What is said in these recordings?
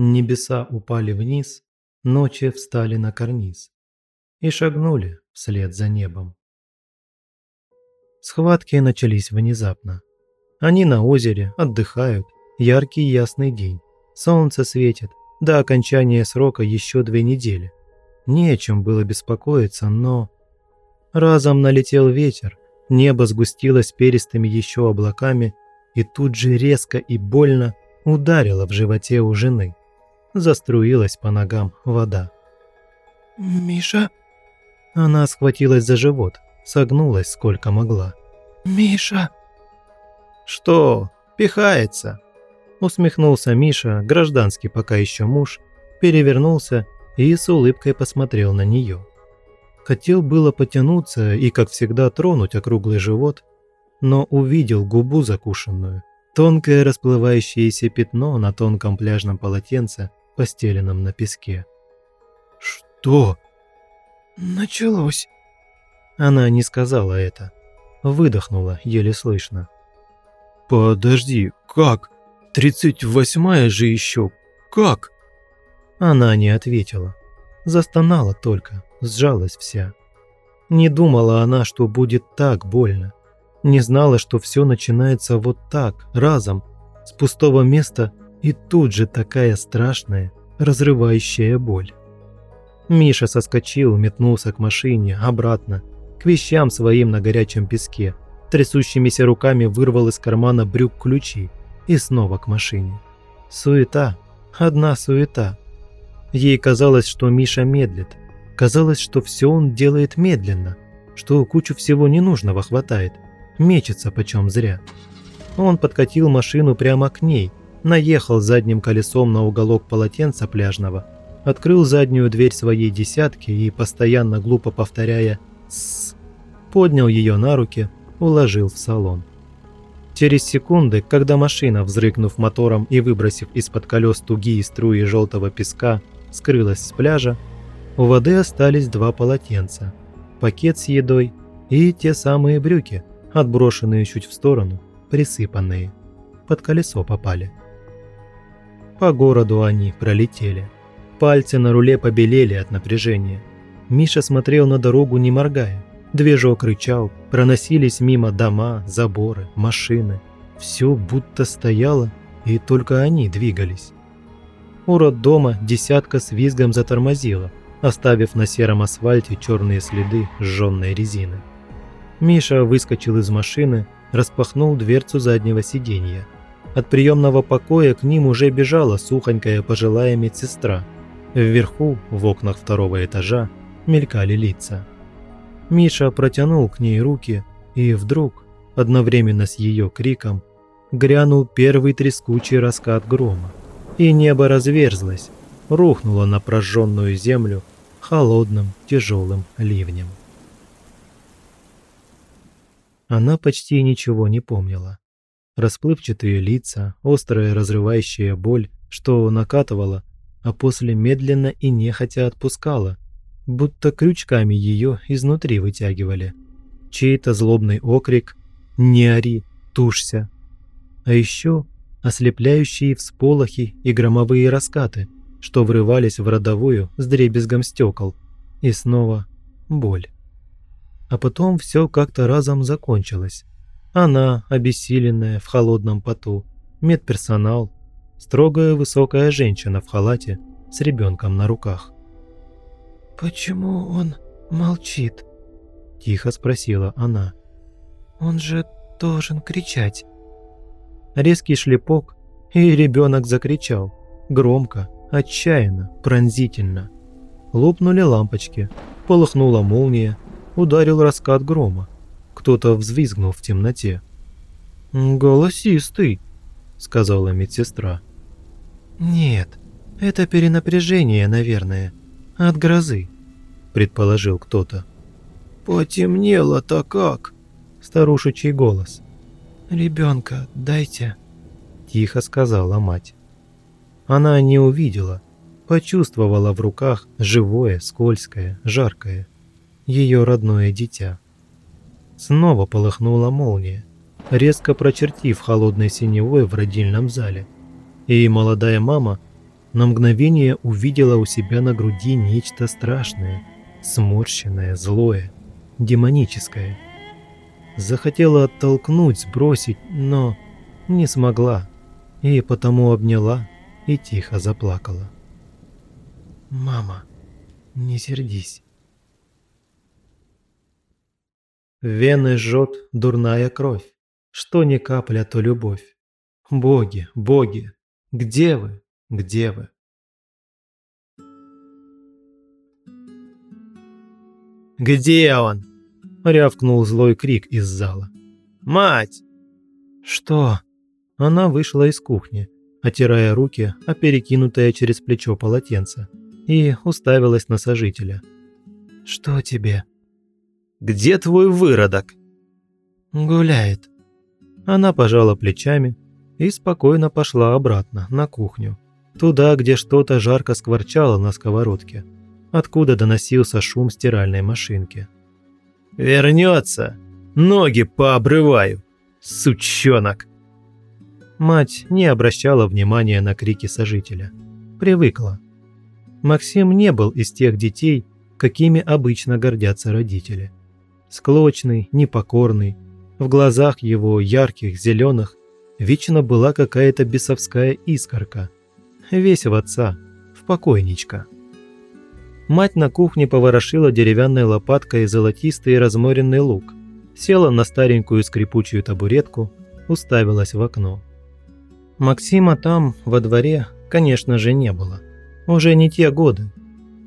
Небеса упали вниз, ночи встали на карниз и шагнули вслед за небом. Схватки начались внезапно. Они на озере, отдыхают, яркий ясный день, солнце светит, до окончания срока еще две недели. Не о чем было беспокоиться, но... Разом налетел ветер, небо сгустилось перистыми еще облаками и тут же резко и больно ударило в животе у жены. Заструилась по ногам вода. «Миша?» Она схватилась за живот, согнулась сколько могла. «Миша!» «Что? Пихается!» Усмехнулся Миша, гражданский пока еще муж, перевернулся и с улыбкой посмотрел на нее. Хотел было потянуться и, как всегда, тронуть округлый живот, но увидел губу закушенную, тонкое расплывающееся пятно на тонком пляжном полотенце, постеленном на песке. «Что?» «Началось». Она не сказала это. Выдохнула, еле слышно. «Подожди, как? Тридцать восьмая же еще. Как?» Она не ответила. Застонала только, сжалась вся. Не думала она, что будет так больно. Не знала, что все начинается вот так, разом, с пустого места и тут же такая страшная, разрывающая боль. Миша соскочил, метнулся к машине, обратно, к вещам своим на горячем песке, трясущимися руками вырвал из кармана брюк ключи и снова к машине. Суета, одна суета. Ей казалось, что Миша медлит, казалось, что все он делает медленно, что кучу всего ненужного хватает, мечется почем зря. Он подкатил машину прямо к ней, наехал задним колесом на уголок полотенца пляжного, открыл заднюю дверь своей десятки и, постоянно глупо повторяя «Сс», поднял ее на руки, уложил в салон. Через секунды, когда машина, взрыкнув мотором и выбросив из-под колес тугие струи желтого песка, скрылась с пляжа, у воды остались два полотенца, пакет с едой и те самые брюки, отброшенные чуть в сторону, присыпанные. Под колесо попали. По городу они пролетели. Пальцы на руле побелели от напряжения. Миша смотрел на дорогу, не моргая. Движок рычал, проносились мимо дома, заборы, машины. Все будто стояло, и только они двигались. У роддома десятка с визгом затормозила, оставив на сером асфальте черные следы сжженной резины. Миша выскочил из машины, распахнул дверцу заднего сиденья. От приемного покоя к ним уже бежала сухонькая пожилая медсестра. Вверху, в окнах второго этажа, мелькали лица. Миша протянул к ней руки, и вдруг, одновременно с ее криком, грянул первый трескучий раскат грома, и небо разверзлось, рухнуло на прожженную землю холодным тяжелым ливнем. Она почти ничего не помнила. Расплывчатые лица, острая разрывающая боль, что накатывала, а после медленно и нехотя отпускала – будто крючками ее изнутри вытягивали. Чей-то злобный окрик «Не ори, тушься!» А еще ослепляющие всполохи и громовые раскаты, что врывались в родовую с дребезгом стекол. И снова боль. А потом все как-то разом закончилось. Она, обессиленная, в холодном поту, медперсонал, строгая высокая женщина в халате с ребенком на руках. «Почему он молчит?» – тихо спросила она. «Он же должен кричать». Резкий шлепок, и ребенок закричал. Громко, отчаянно, пронзительно. Лопнули лампочки, полыхнула молния, ударил раскат грома. Кто-то взвизгнул в темноте. «Голосистый», – сказала медсестра. «Нет, это перенапряжение, наверное», от грозы», – предположил кто-то. «Потемнело-то как?» – старушечий голос. «Ребенка дайте», – тихо сказала мать. Она не увидела, почувствовала в руках живое, скользкое, жаркое. Ее родное дитя. Снова полыхнула молния, резко прочертив холодной синевой в родильном зале. И молодая мама – на мгновение увидела у себя на груди нечто страшное, сморщенное, злое, демоническое. Захотела оттолкнуть, сбросить, но не смогла, и потому обняла и тихо заплакала. «Мама, не сердись». Вены жжет дурная кровь, что ни капля, то любовь. Боги, боги, где вы, где вы? «Где он?» – рявкнул злой крик из зала. «Мать!» «Что?» Она вышла из кухни, отирая руки, о перекинутое через плечо полотенце, и уставилась на сожителя. «Что тебе?» «Где твой выродок?» «Гуляет». Она пожала плечами и спокойно пошла обратно, на кухню, туда, где что-то жарко скворчало на сковородке, откуда доносился шум стиральной машинки. «Вернется! Ноги пообрываю! Сучонок!» Мать не обращала внимания на крики сожителя. Привыкла. Максим не был из тех детей, какими обычно гордятся родители. Склочный, непокорный, в глазах его, ярких, зеленых, вечно была какая-то бесовская искорка. Весь в отца, в покойничка. Мать на кухне поворошила деревянной лопаткой золотистый разморенный лук, села на старенькую скрипучую табуретку, уставилась в окно. Максима там, во дворе, конечно же, не было. Уже не те годы.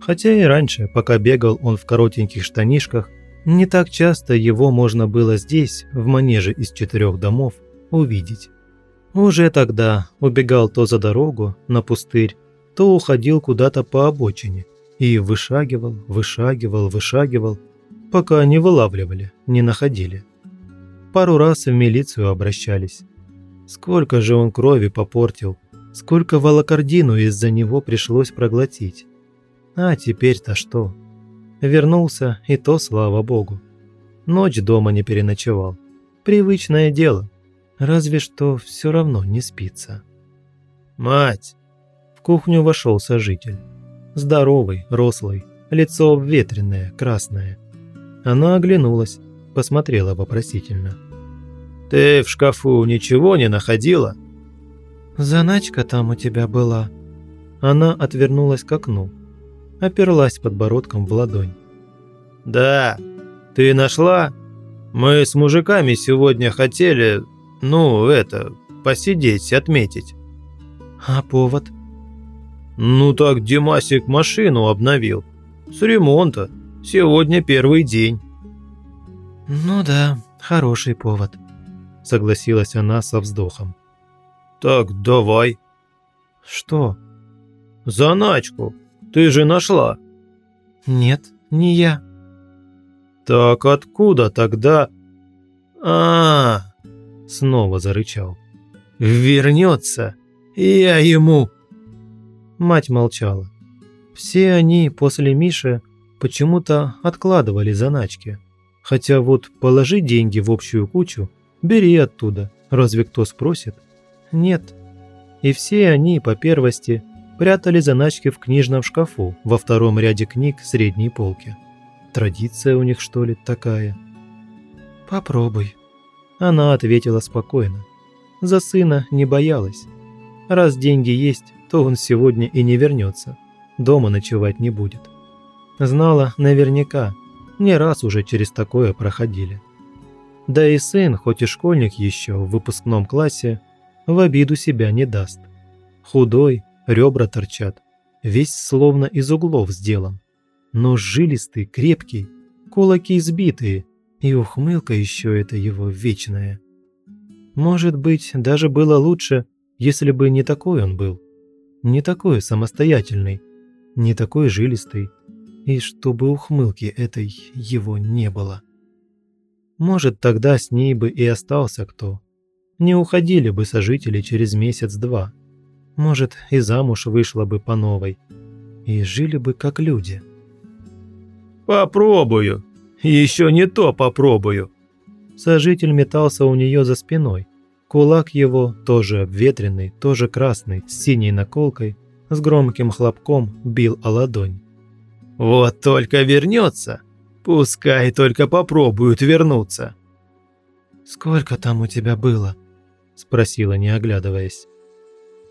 Хотя и раньше, пока бегал он в коротеньких штанишках, не так часто его можно было здесь, в манеже из четырех домов, увидеть. Уже тогда убегал то за дорогу, на пустырь, то уходил куда-то по обочине и вышагивал, вышагивал, вышагивал, пока не вылавливали, не находили. Пару раз в милицию обращались. Сколько же он крови попортил, сколько волокордину из-за него пришлось проглотить. А теперь-то что? Вернулся, и то слава богу. Ночь дома не переночевал. Привычное дело разве что все равно не спится. «Мать!» В кухню вошел сожитель. Здоровый, рослый, лицо ветреное, красное. Она оглянулась, посмотрела вопросительно. «Ты в шкафу ничего не находила?» «Заначка там у тебя была». Она отвернулась к окну, оперлась подбородком в ладонь. «Да, ты нашла? Мы с мужиками сегодня хотели, ну, это, посидеть, отметить. А повод? Ну так Димасик машину обновил. С ремонта. Сегодня первый день. Ну да, хороший повод. Согласилась она со вздохом. Так давай. Что? Заначку. Ты же нашла. Нет, не я. Так откуда тогда... А, -а, -а снова зарычал. «Вернется! Я ему!» Мать молчала. Все они после Миши почему-то откладывали заначки. Хотя вот положи деньги в общую кучу, бери оттуда, разве кто спросит? Нет. И все они по первости прятали заначки в книжном шкафу во втором ряде книг средней полки. Традиция у них что ли такая? «Попробуй», она ответила спокойно. За сына не боялась. Раз деньги есть, то он сегодня и не вернется. Дома ночевать не будет. Знала наверняка, не раз уже через такое проходили. Да и сын, хоть и школьник еще в выпускном классе, в обиду себя не даст. Худой, ребра торчат, весь словно из углов сделан. Но жилистый, крепкий, кулаки сбитые, и ухмылка еще это его вечная. Может быть, даже было лучше, если бы не такой он был. Не такой самостоятельный, не такой жилистый, и чтобы ухмылки этой его не было. Может, тогда с ней бы и остался кто. Не уходили бы сожители через месяц-два. Может, и замуж вышла бы по новой. И жили бы как люди. «Попробую», еще не то попробую. Сожитель метался у нее за спиной. Кулак его, тоже обветренный, тоже красный, с синей наколкой, с громким хлопком бил о ладонь. «Вот только вернется, пускай только попробуют вернуться». «Сколько там у тебя было?» – спросила, не оглядываясь.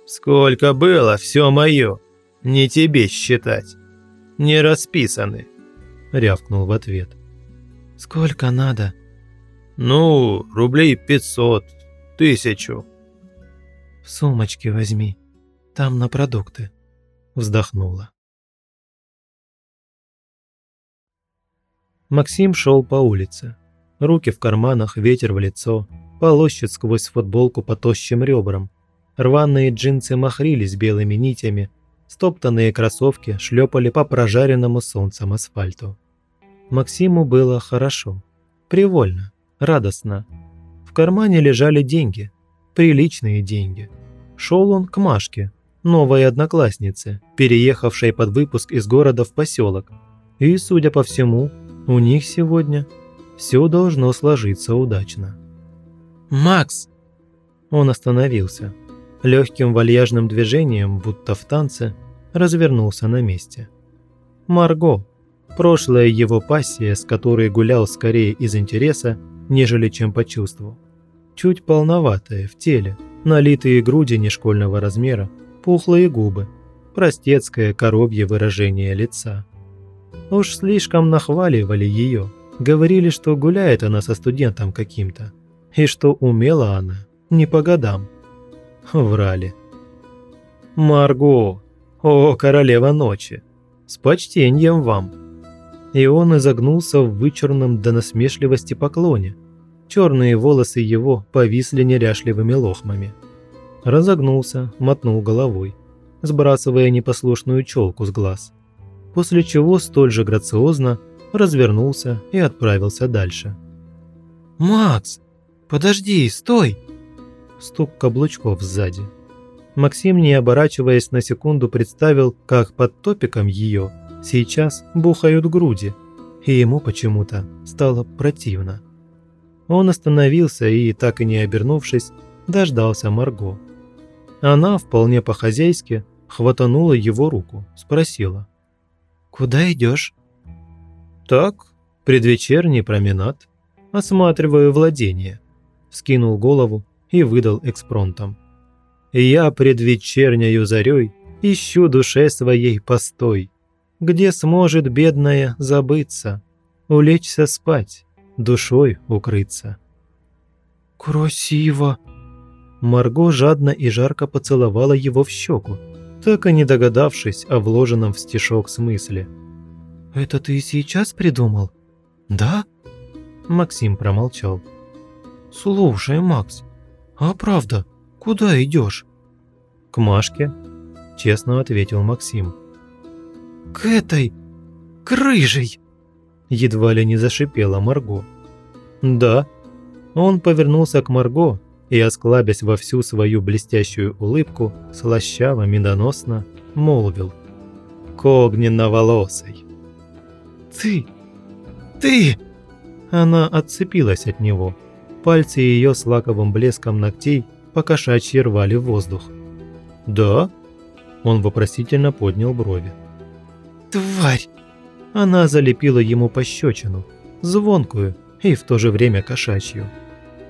«Сколько было, все мое, не тебе считать. Не расписаны», – рявкнул в ответ. «Сколько надо?» «Ну, рублей пятьсот, тысячу». «В сумочке возьми, там на продукты», – вздохнула. Максим шел по улице. Руки в карманах, ветер в лицо, полощет сквозь футболку по тощим ребрам. Рваные джинсы махрились белыми нитями, стоптанные кроссовки шлепали по прожаренному солнцем асфальту. Максиму было хорошо, привольно, радостно. В кармане лежали деньги, приличные деньги. Шел он к Машке, новой однокласснице, переехавшей под выпуск из города в поселок. И, судя по всему, у них сегодня все должно сложиться удачно. «Макс!» Он остановился. Легким вальяжным движением, будто в танце, развернулся на месте. Марго, прошлая его пассия, с которой гулял скорее из интереса, нежели чем по чувству. Чуть полноватая в теле, налитые груди нешкольного размера, пухлые губы, простецкое коробье выражение лица. Уж слишком нахваливали ее – Говорили, что гуляет она со студентом каким-то. И что умела она не по годам. Врали. «Марго! О, королева ночи! С почтением вам!» И он изогнулся в вычурном до насмешливости поклоне. Черные волосы его повисли неряшливыми лохмами. Разогнулся, мотнул головой, сбрасывая непослушную челку с глаз. После чего столь же грациозно развернулся и отправился дальше. «Макс! Подожди, стой!» Стук каблучков сзади. Максим, не оборачиваясь на секунду, представил, как под топиком ее сейчас бухают груди, и ему почему-то стало противно. Он остановился и, так и не обернувшись, дождался Марго. Она, вполне по-хозяйски, хватанула его руку, спросила. «Куда идешь?» «Так, предвечерний променад. Осматриваю владение». Скинул голову и выдал экспронтом. «Я предвечерняю зарей ищу душе своей постой, где сможет бедная забыться, улечься спать, душой укрыться». «Красиво!» Марго жадно и жарко поцеловала его в щеку, так и не догадавшись о вложенном в стишок смысле – «Это ты сейчас придумал?» «Да?» Максим промолчал. «Слушай, Макс, а правда, куда идешь?» «К Машке», – честно ответил Максим. «К этой... к рыжей!» Едва ли не зашипела Марго. «Да». Он повернулся к Марго и, осклабясь во всю свою блестящую улыбку, слащаво, медоносно, молвил. «К огненно-волосой!» «Ты! Ты!» Она отцепилась от него. Пальцы ее с лаковым блеском ногтей покошачьи рвали воздух. «Да?» Он вопросительно поднял брови. «Тварь!» Она залепила ему пощечину, звонкую и в то же время кошачью.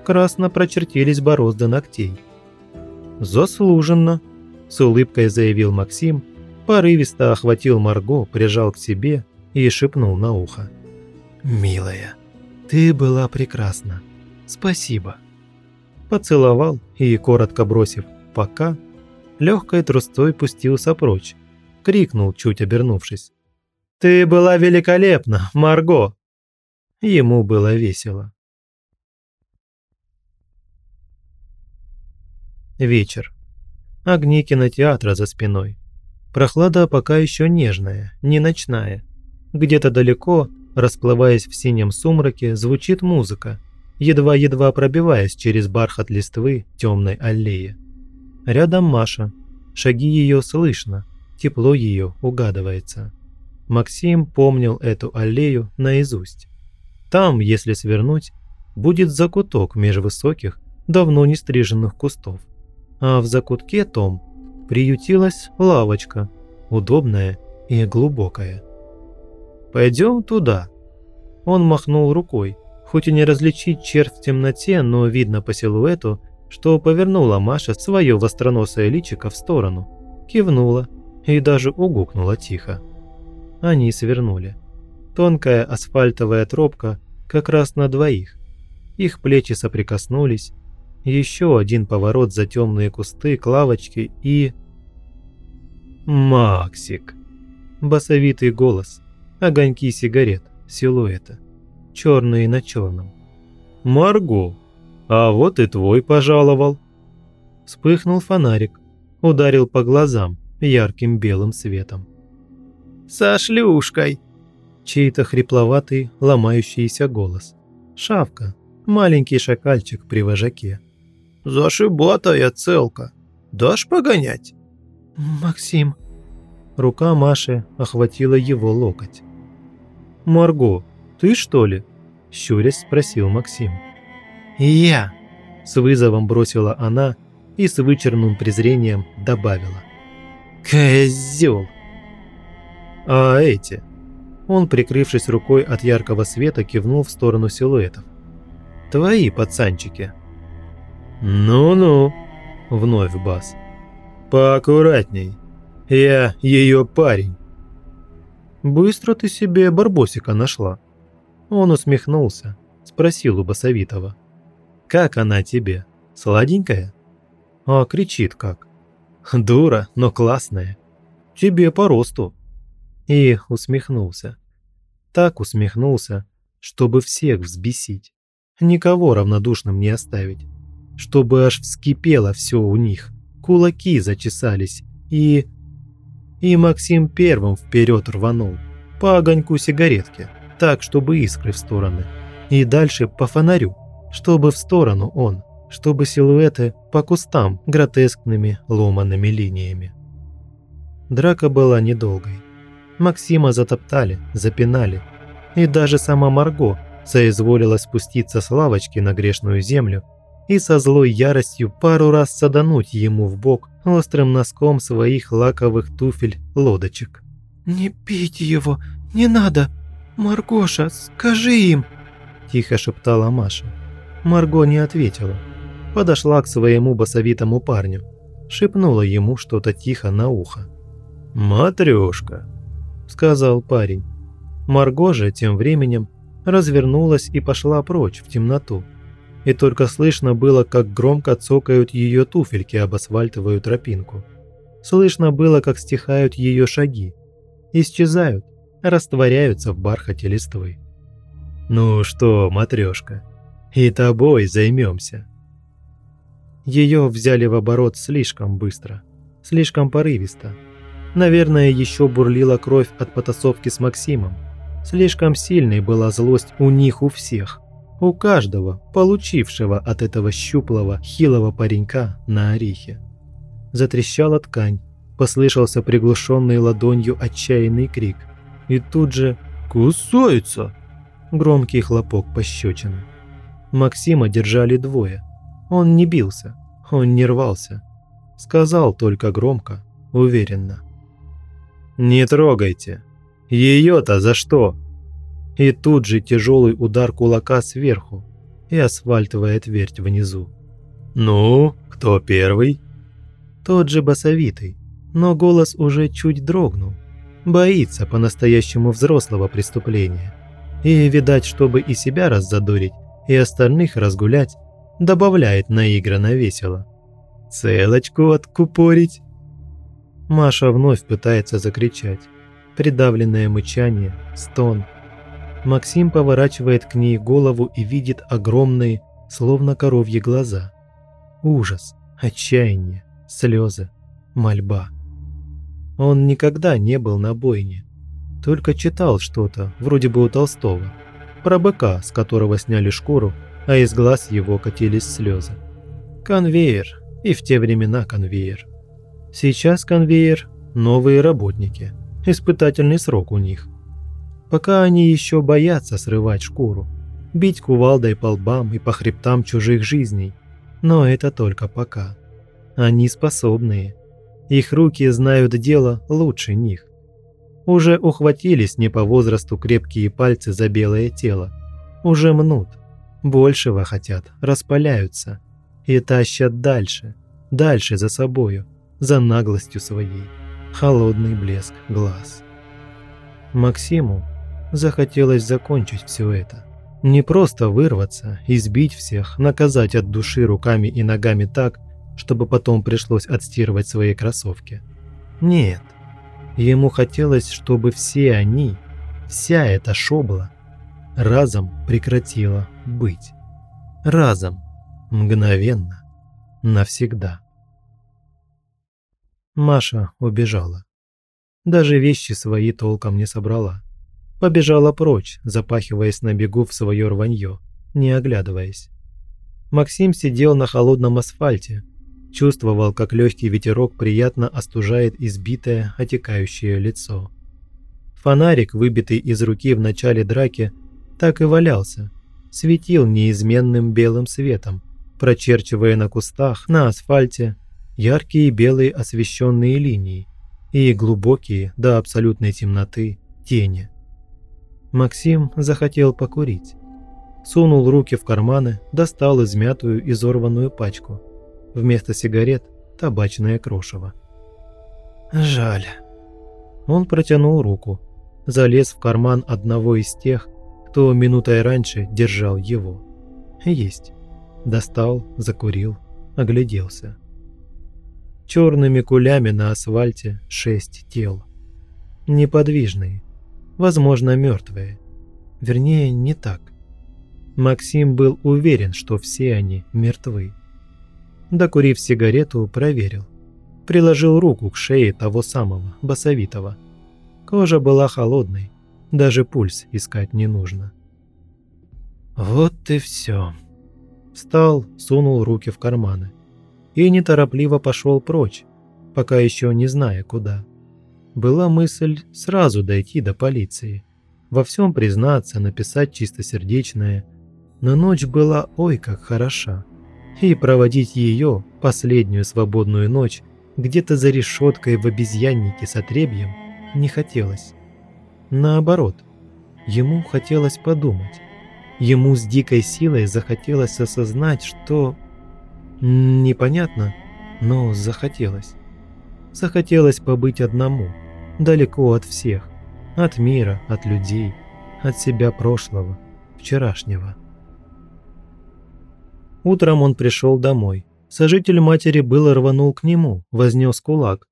Красно прочертились борозды ногтей. «Заслуженно!» – с улыбкой заявил Максим, порывисто охватил Марго, прижал к себе и шепнул на ухо. «Милая, ты была прекрасна. Спасибо». Поцеловал и, коротко бросив «пока», легкой трустой пустился прочь. Крикнул, чуть обернувшись. «Ты была великолепна, Марго!» Ему было весело. Вечер. Огни кинотеатра за спиной. Прохлада пока еще нежная, не ночная. Где-то далеко, расплываясь в синем сумраке, звучит музыка, едва-едва пробиваясь через бархат листвы темной аллеи. Рядом Маша. Шаги ее слышно, тепло ее угадывается. Максим помнил эту аллею наизусть. Там, если свернуть, будет закуток меж высоких, давно не стриженных кустов. А в закутке том приютилась лавочка, удобная и глубокая. «Пойдем туда». Он махнул рукой, хоть и не различить черт в темноте, но видно по силуэту, что повернула Маша свое востроносое личико в сторону, кивнула и даже угукнула тихо. Они свернули. Тонкая асфальтовая тропка как раз на двоих. Их плечи соприкоснулись. Еще один поворот за темные кусты к лавочке и... «Максик!» Басовитый голос, огоньки сигарет, силуэта, черные на черном. «Марго, а вот и твой пожаловал!» Вспыхнул фонарик, ударил по глазам ярким белым светом. «Со шлюшкой!» Чей-то хрипловатый, ломающийся голос. Шавка, маленький шакальчик при вожаке. «Зашибатая целка! Дашь погонять?» «Максим!» Рука Маши охватила его локоть. «Марго, ты что ли?» – щурясь спросил Максим. «Я!» – с вызовом бросила она и с вычерным презрением добавила. «Козёл!» «А эти?» Он, прикрывшись рукой от яркого света, кивнул в сторону силуэтов. «Твои пацанчики». «Ну-ну», – вновь бас. «Поаккуратней. Я ее парень». «Быстро ты себе барбосика нашла». Он усмехнулся, спросил у Басовитова. «Как она тебе? Сладенькая?» А кричит как. «Дура, но классная. Тебе по росту». И усмехнулся. Так усмехнулся, чтобы всех взбесить. Никого равнодушным не оставить. Чтобы аж вскипело все у них. Кулаки зачесались. И... И Максим первым вперед рванул. По огоньку сигаретки. Так, чтобы искры в стороны. И дальше по фонарю. Чтобы в сторону он. Чтобы силуэты по кустам гротескными ломанными линиями. Драка была недолгой. Максима затоптали, запинали. И даже сама Марго соизволила спуститься с лавочки на грешную землю и со злой яростью пару раз садануть ему в бок острым носком своих лаковых туфель-лодочек. «Не пейте его, не надо! Маргоша, скажи им!» – тихо шептала Маша. Марго не ответила. Подошла к своему басовитому парню, шепнула ему что-то тихо на ухо. «Матрёшка!» сказал парень. Марго же тем временем развернулась и пошла прочь в темноту. И только слышно было, как громко цокают ее туфельки об асфальтовую тропинку. Слышно было, как стихают ее шаги. Исчезают, растворяются в бархате листвы. «Ну что, матрешка, и тобой займемся». Ее взяли в оборот слишком быстро, слишком порывисто. Наверное, еще бурлила кровь от потасовки с Максимом. Слишком сильной была злость у них у всех. У каждого, получившего от этого щуплого, хилого паренька на орехе. Затрещала ткань, послышался приглушенный ладонью отчаянный крик. И тут же «Кусается!» Громкий хлопок пощечины. Максима держали двое. Он не бился, он не рвался. Сказал только громко, уверенно. «Не трогайте! Ее-то за что?» И тут же тяжелый удар кулака сверху и асфальтовая твердь внизу. «Ну, кто первый?» Тот же басовитый, но голос уже чуть дрогнул. Боится по-настоящему взрослого преступления. И, видать, чтобы и себя раззадорить, и остальных разгулять, добавляет наигранно весело. «Целочку откупорить?» Маша вновь пытается закричать. Придавленное мычание, стон. Максим поворачивает к ней голову и видит огромные, словно коровьи глаза. Ужас, отчаяние, слезы, мольба. Он никогда не был на бойне. Только читал что-то, вроде бы у Толстого, про быка, с которого сняли шкуру, а из глаз его катились слезы. Конвейер, и в те времена конвейер. Сейчас конвейер – новые работники. Испытательный срок у них. Пока они еще боятся срывать шкуру, бить кувалдой по лбам и по хребтам чужих жизней. Но это только пока. Они способные. Их руки знают дело лучше них. Уже ухватились не по возрасту крепкие пальцы за белое тело. Уже мнут. Большего хотят, распаляются. И тащат дальше, дальше за собою, за наглостью своей. Холодный блеск глаз. Максиму захотелось закончить все это. Не просто вырваться, избить всех, наказать от души руками и ногами так, чтобы потом пришлось отстирывать свои кроссовки. Нет. Ему хотелось, чтобы все они, вся эта шобла, разом прекратила быть. Разом, мгновенно, навсегда. Маша убежала. Даже вещи свои толком не собрала. Побежала прочь, запахиваясь на бегу в свое рванье, не оглядываясь. Максим сидел на холодном асфальте, чувствовал, как легкий ветерок приятно остужает избитое, отекающее лицо. Фонарик, выбитый из руки в начале драки, так и валялся, светил неизменным белым светом, прочерчивая на кустах, на асфальте яркие белые освещенные линии и глубокие до абсолютной темноты тени. Максим захотел покурить. Сунул руки в карманы, достал измятую изорванную пачку. Вместо сигарет – табачное крошево. «Жаль». Он протянул руку, залез в карман одного из тех, кто минутой раньше держал его. Есть. Достал, закурил, огляделся. Черными кулями на асфальте шесть тел. Неподвижные, возможно, мертвые. Вернее, не так. Максим был уверен, что все они мертвы. Докурив сигарету, проверил. Приложил руку к шее того самого, басовитого. Кожа была холодной, даже пульс искать не нужно. Вот и все. Встал, сунул руки в карманы. И неторопливо пошел прочь, пока еще не зная куда была мысль сразу дойти до полиции, во всем признаться, написать чистосердечное, но ночь была ой как хороша, и проводить ее, последнюю свободную ночь, где-то за решеткой в обезьяннике с отребьем, не хотелось. Наоборот, ему хотелось подумать. Ему с дикой силой захотелось осознать, что... Непонятно, но захотелось. Захотелось побыть одному, далеко от всех, от мира, от людей, от себя прошлого, вчерашнего. Утром он пришел домой. Сожитель матери было рванул к нему, вознес кулак,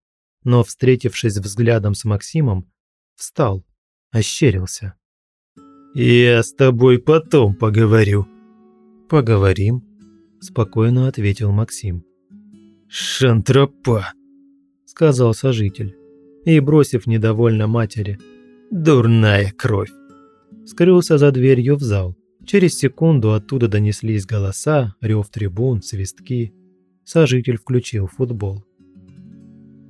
но, встретившись взглядом с Максимом, встал, ощерился. «Я с тобой потом поговорю». «Поговорим», – спокойно ответил Максим. «Шантропа», сказал сожитель. И, бросив недовольно матери, «Дурная кровь!» скрылся за дверью в зал. Через секунду оттуда донеслись голоса, рев трибун, свистки. Сожитель включил футбол.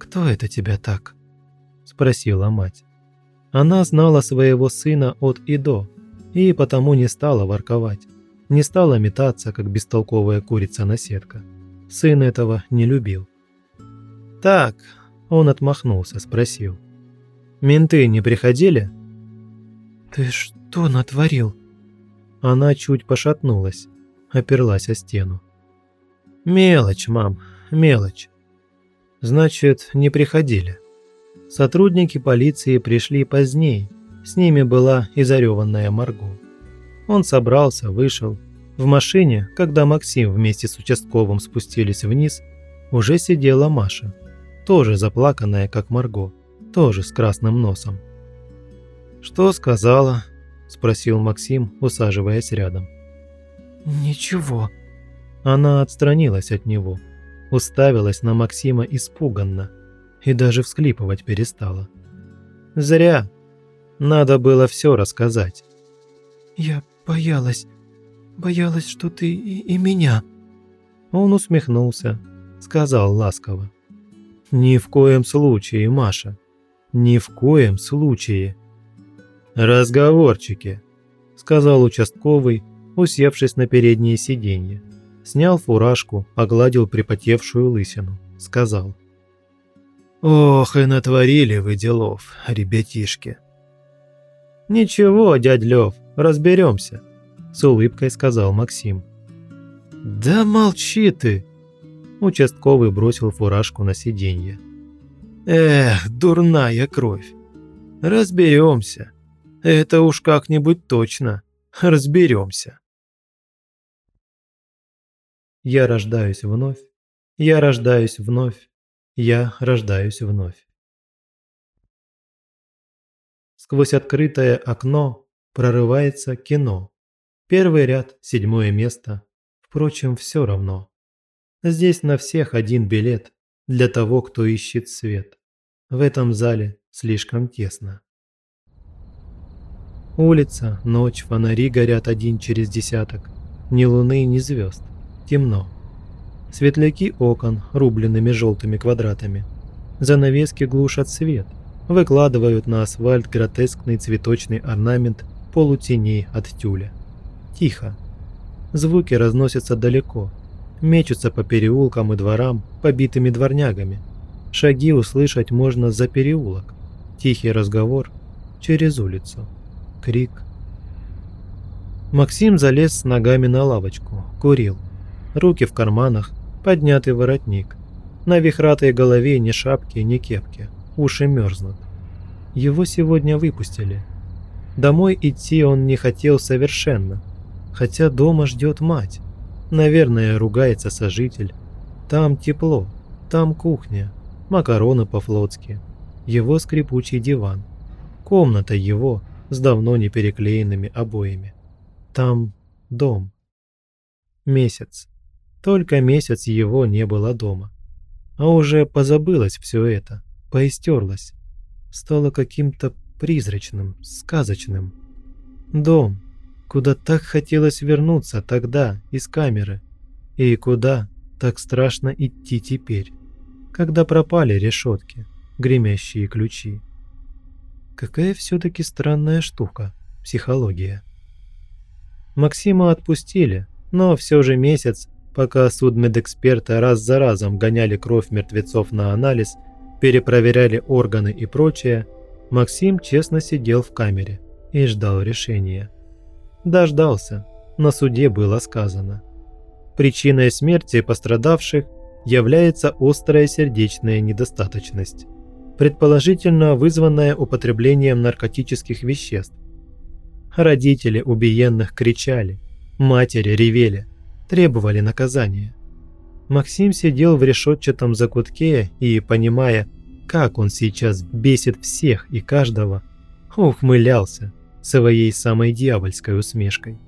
«Кто это тебя так?» – спросила мать. Она знала своего сына от и до, и потому не стала ворковать, не стала метаться, как бестолковая курица на сетка. Сын этого не любил. «Так, он отмахнулся, спросил. «Менты не приходили?» «Ты что натворил?» Она чуть пошатнулась, оперлась о стену. «Мелочь, мам, мелочь. Значит, не приходили. Сотрудники полиции пришли позднее, с ними была и Марго. Он собрался, вышел. В машине, когда Максим вместе с участковым спустились вниз, уже сидела Маша тоже заплаканная, как Марго, тоже с красным носом. «Что сказала?» – спросил Максим, усаживаясь рядом. «Ничего». Она отстранилась от него, уставилась на Максима испуганно и даже всклипывать перестала. «Зря. Надо было все рассказать». «Я боялась, боялась, что ты и, и меня». Он усмехнулся, сказал ласково. Ни в коем случае, Маша. Ни в коем случае. Разговорчики, сказал участковый, усевшись на переднее сиденье. Снял фуражку, огладил припотевшую лысину. Сказал. Ох, и натворили вы делов, ребятишки. Ничего, дядь Лев, разберемся, с улыбкой сказал Максим. Да молчи ты, участковый бросил фуражку на сиденье. Эх, дурная кровь. Разберемся. Это уж как-нибудь точно. Разберемся. Я рождаюсь вновь. Я рождаюсь вновь. Я рождаюсь вновь. Сквозь открытое окно прорывается кино. Первый ряд, седьмое место. Впрочем, все равно. Здесь на всех один билет для того, кто ищет свет. В этом зале слишком тесно. Улица, ночь, фонари горят один через десяток. Ни луны, ни звезд. Темно. Светляки окон рубленными желтыми квадратами. Занавески глушат свет, выкладывают на асфальт гротескный цветочный орнамент полутеней от тюля. Тихо. Звуки разносятся далеко, мечутся по переулкам и дворам, побитыми дворнягами. Шаги услышать можно за переулок. Тихий разговор через улицу крик. Максим залез с ногами на лавочку, курил. Руки в карманах, поднятый воротник. На вихратой голове ни шапки, ни кепки. Уши мерзнут. Его сегодня выпустили. Домой идти он не хотел совершенно. Хотя дома ждет мать. Наверное, ругается сожитель. Там тепло, там кухня, макароны по-флотски, его скрипучий диван. Комната его, с давно не переклеенными обоями. Там дом. Месяц. Только месяц его не было дома. А уже позабылось все это, поистерлось. Стало каким-то призрачным, сказочным. Дом, куда так хотелось вернуться тогда из камеры. И куда так страшно идти теперь, когда пропали решетки, гремящие ключи. Какая все-таки странная штука – психология. Максима отпустили, но все же месяц, пока судмедэксперты раз за разом гоняли кровь мертвецов на анализ, перепроверяли органы и прочее, Максим честно сидел в камере и ждал решения. Дождался, на суде было сказано. Причиной смерти пострадавших является острая сердечная недостаточность предположительно вызванное употреблением наркотических веществ. Родители убиенных кричали, матери ревели, требовали наказания. Максим сидел в решетчатом закутке и, понимая, как он сейчас бесит всех и каждого, ухмылялся своей самой дьявольской усмешкой.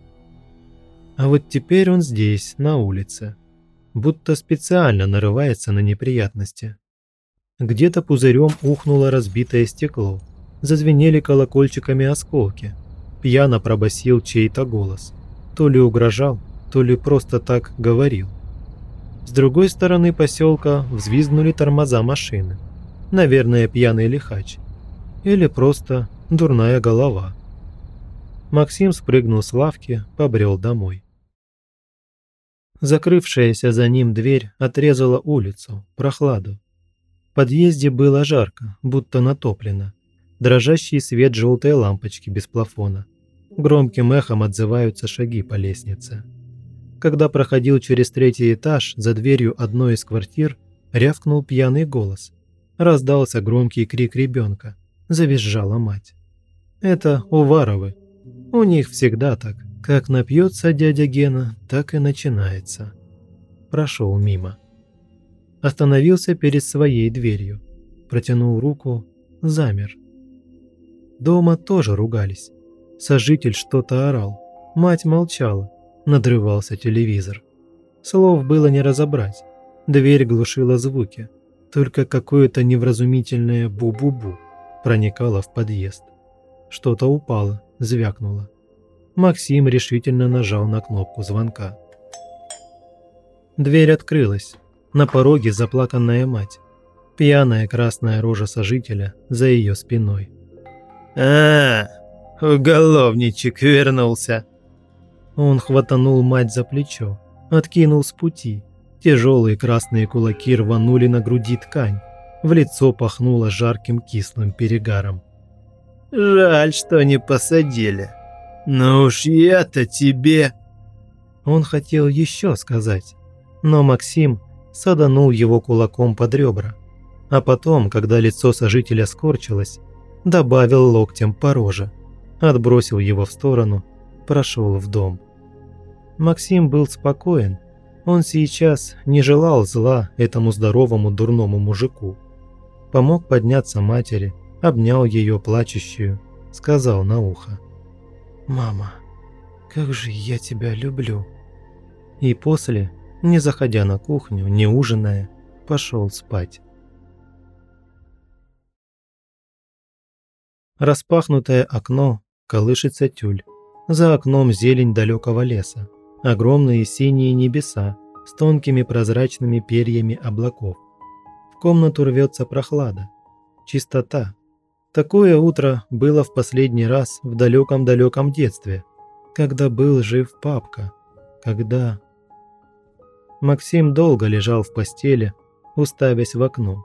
А вот теперь он здесь, на улице, будто специально нарывается на неприятности. Где-то пузырем ухнуло разбитое стекло. Зазвенели колокольчиками осколки. Пьяно пробасил чей-то голос. То ли угрожал, то ли просто так говорил. С другой стороны поселка взвизгнули тормоза машины. Наверное, пьяный лихач. Или просто дурная голова. Максим спрыгнул с лавки, побрел домой. Закрывшаяся за ним дверь отрезала улицу, прохладу подъезде было жарко, будто натоплено. Дрожащий свет желтой лампочки без плафона. Громким эхом отзываются шаги по лестнице. Когда проходил через третий этаж, за дверью одной из квартир рявкнул пьяный голос. Раздался громкий крик ребенка. Завизжала мать. Это Уваровы. У них всегда так. Как напьется дядя Гена, так и начинается. Прошел мимо остановился перед своей дверью, протянул руку, замер. Дома тоже ругались. Сожитель что-то орал, мать молчала, надрывался телевизор. Слов было не разобрать, дверь глушила звуки, только какое-то невразумительное «бу-бу-бу» проникало в подъезд. Что-то упало, звякнуло. Максим решительно нажал на кнопку звонка. Дверь открылась, на пороге заплаканная мать. Пьяная красная рожа сожителя за ее спиной. «А, уголовничек вернулся!» Он хватанул мать за плечо, откинул с пути. Тяжелые красные кулаки рванули на груди ткань. В лицо пахнуло жарким кислым перегаром. «Жаль, что не посадили. Но уж я-то тебе...» Он хотел еще сказать, но Максим саданул его кулаком под ребра, а потом, когда лицо сожителя скорчилось, добавил локтем по роже, отбросил его в сторону, прошел в дом. Максим был спокоен, он сейчас не желал зла этому здоровому дурному мужику. Помог подняться матери, обнял ее плачущую, сказал на ухо. «Мама, как же я тебя люблю!» И после, не заходя на кухню, не ужиная, пошел спать. Распахнутое окно, колышется тюль. За окном зелень далекого леса. Огромные синие небеса с тонкими прозрачными перьями облаков. В комнату рвется прохлада. Чистота. Такое утро было в последний раз в далеком-далеком детстве, когда был жив папка, когда... Максим долго лежал в постели, уставясь в окно,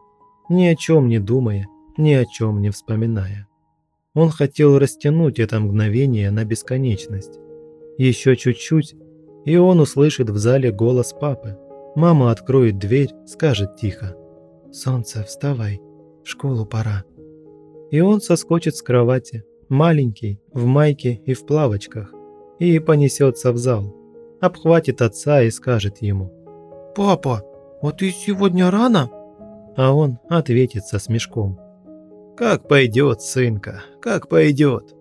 ни о чем не думая, ни о чем не вспоминая. Он хотел растянуть это мгновение на бесконечность. Еще чуть-чуть, и он услышит в зале голос папы. Мама откроет дверь, скажет тихо. «Солнце, вставай, в школу пора». И он соскочит с кровати, маленький, в майке и в плавочках, и понесется в зал. Обхватит отца и скажет ему. «Папа, а ты сегодня рано?» А он ответит со смешком. «Как пойдет, сынка, как пойдет!»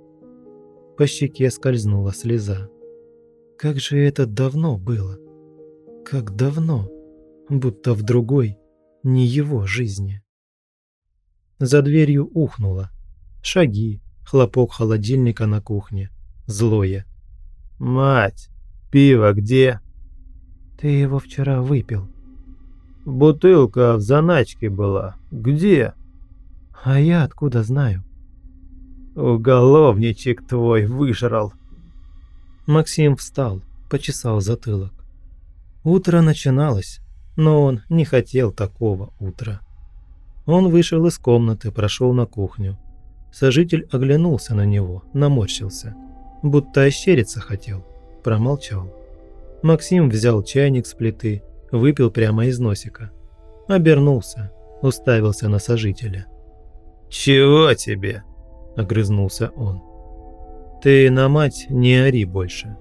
По щеке скользнула слеза. Как же это давно было? Как давно? Будто в другой, не его жизни. За дверью ухнуло. Шаги, хлопок холодильника на кухне. Злое. «Мать, пиво где?» «Ты его вчера выпил». «Бутылка в заначке была. Где?» «А я откуда знаю?» «Уголовничек твой выжрал», Максим встал, почесал затылок. Утро начиналось, но он не хотел такого утра. Он вышел из комнаты, прошел на кухню. Сожитель оглянулся на него, наморщился. Будто ощериться хотел. Промолчал. Максим взял чайник с плиты, выпил прямо из носика. Обернулся, уставился на сожителя. «Чего тебе?» – огрызнулся он. Ты на мать не ори больше.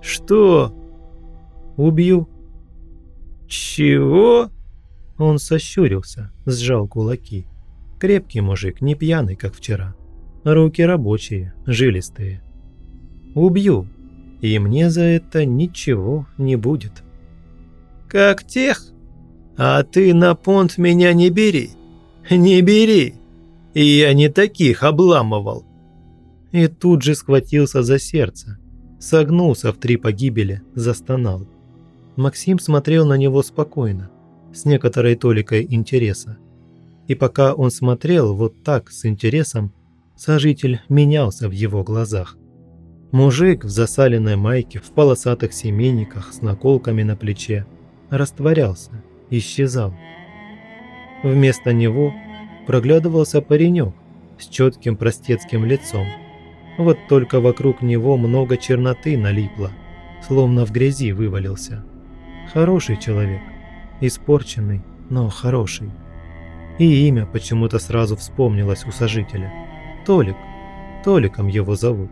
Что? Убью. Чего? Он сощурился, сжал кулаки. Крепкий мужик, не пьяный, как вчера. Руки рабочие, жилистые. Убью, и мне за это ничего не будет. Как тех? А ты на понт меня не бери. Не бери. Я не таких обламывал и тут же схватился за сердце. Согнулся в три погибели, застонал. Максим смотрел на него спокойно, с некоторой толикой интереса. И пока он смотрел вот так, с интересом, сожитель менялся в его глазах. Мужик в засаленной майке, в полосатых семейниках с наколками на плече растворялся, исчезал. Вместо него проглядывался паренек с четким простецким лицом, вот только вокруг него много черноты налипло, словно в грязи вывалился. Хороший человек, испорченный, но хороший. И имя почему-то сразу вспомнилось у сожителя. Толик. Толиком его зовут.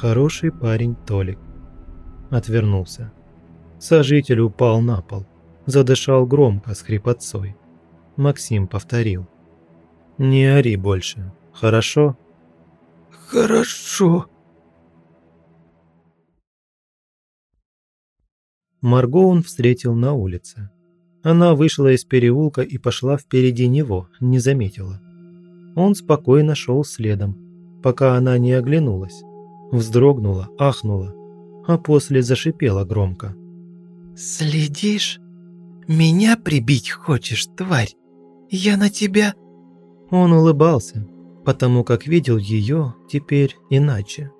Хороший парень Толик. Отвернулся. Сожитель упал на пол. Задышал громко с хрипотцой. Максим повторил. «Не ори больше, хорошо?» «Хорошо». Марго он встретил на улице. Она вышла из переулка и пошла впереди него, не заметила. Он спокойно шел следом, пока она не оглянулась. Вздрогнула, ахнула, а после зашипела громко. «Следишь? Меня прибить хочешь, тварь? Я на тебя...» Он улыбался, потому как видел ее теперь иначе.